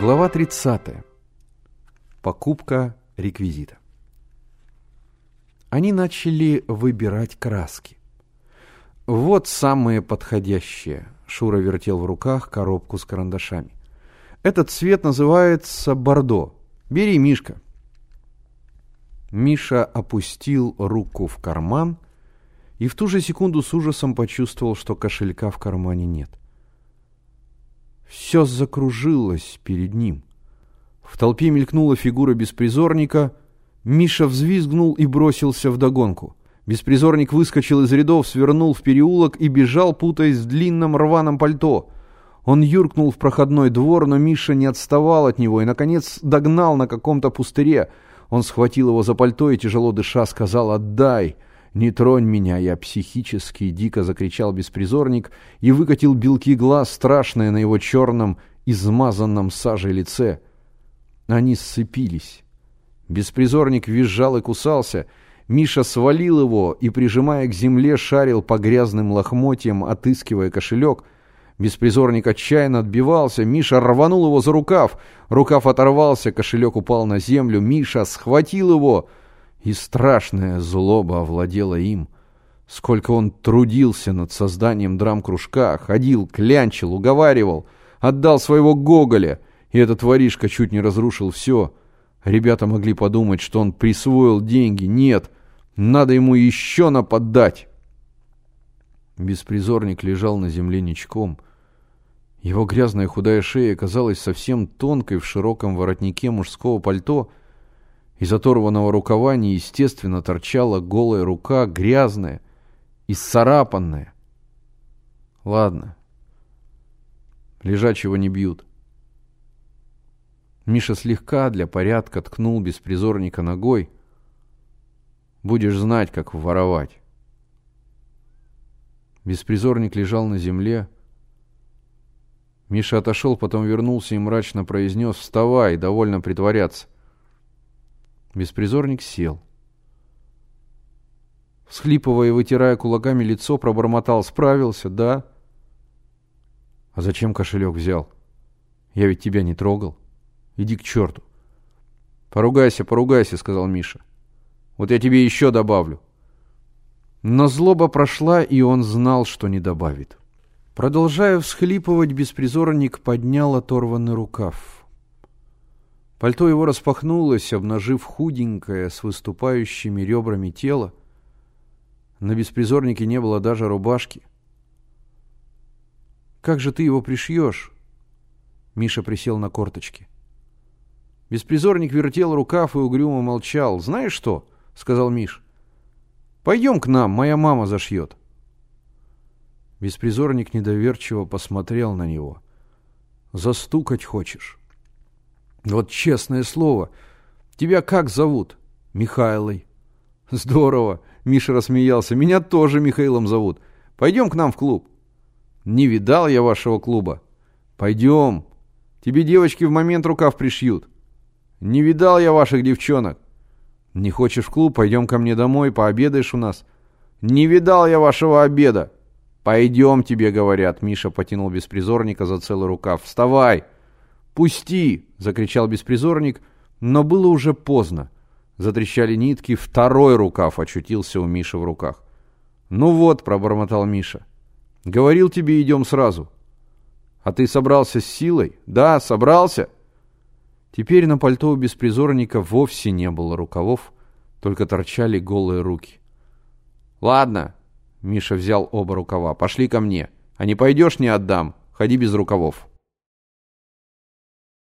Глава 30. Покупка реквизита. Они начали выбирать краски. Вот самые подходящие. Шура вертел в руках коробку с карандашами. Этот цвет называется бордо. Бери, Мишка. Миша опустил руку в карман и в ту же секунду с ужасом почувствовал, что кошелька в кармане нет. Все закружилось перед ним. В толпе мелькнула фигура беспризорника. Миша взвизгнул и бросился в догонку. Беспризорник выскочил из рядов, свернул в переулок и бежал, путаясь в длинном рваном пальто. Он юркнул в проходной двор, но Миша не отставал от него и, наконец, догнал на каком-то пустыре. Он схватил его за пальто и, тяжело дыша, сказал «Отдай!» «Не тронь меня, я психически!» — дико закричал беспризорник и выкатил белки глаз, страшные на его черном, измазанном сажей лице. Они сцепились. Беспризорник визжал и кусался. Миша свалил его и, прижимая к земле, шарил по грязным лохмотьям, отыскивая кошелек. Беспризорник отчаянно отбивался. Миша рванул его за рукав. Рукав оторвался, кошелек упал на землю. Миша схватил его — и страшная злоба овладела им. Сколько он трудился над созданием драм-кружка, ходил, клянчил, уговаривал, отдал своего Гоголя, и этот воришка чуть не разрушил все. Ребята могли подумать, что он присвоил деньги. Нет, надо ему еще нападать. Беспризорник лежал на земле ничком. Его грязная худая шея казалась совсем тонкой в широком воротнике мужского пальто — из оторванного рукава неестественно торчала голая рука, грязная, и исцарапанная. Ладно. Лежачего не бьют. Миша слегка для порядка ткнул беспризорника ногой. Будешь знать, как воровать. Беспризорник лежал на земле. Миша отошел, потом вернулся и мрачно произнес «Вставай, довольно притворяться». Беспризорник сел. Всхлипывая и вытирая кулаками лицо, пробормотал. Справился, да? А зачем кошелек взял? Я ведь тебя не трогал. Иди к черту. Поругайся, поругайся, сказал Миша. Вот я тебе еще добавлю. Но злоба прошла, и он знал, что не добавит. Продолжая всхлипывать, беспризорник поднял оторванный рукав. Пальто его распахнулось, обнажив худенькое, с выступающими ребрами тело. На беспризорнике не было даже рубашки. «Как же ты его пришьешь?» Миша присел на корточки. Беспризорник вертел рукав и угрюмо молчал. «Знаешь что?» — сказал Миш. «Пойдем к нам, моя мама зашьет». Беспризорник недоверчиво посмотрел на него. «Застукать хочешь?» Вот честное слово. Тебя как зовут? Михайлой. Здорово. Миша рассмеялся. Меня тоже Михаилом зовут. Пойдем к нам в клуб. Не видал я вашего клуба. Пойдем. Тебе девочки в момент рукав пришьют. Не видал я ваших девчонок. Не хочешь в клуб? Пойдем ко мне домой, пообедаешь у нас. Не видал я вашего обеда. Пойдем, тебе говорят. Миша потянул беспризорника за целый рукав. Вставай. «Пусти!» — закричал беспризорник, но было уже поздно. Затрещали нитки, второй рукав очутился у Миши в руках. «Ну вот», — пробормотал Миша, — «говорил тебе, идем сразу». «А ты собрался с силой?» «Да, собрался». Теперь на пальто у беспризорника вовсе не было рукавов, только торчали голые руки. «Ладно», — Миша взял оба рукава, — «пошли ко мне. А не пойдешь, не отдам. Ходи без рукавов».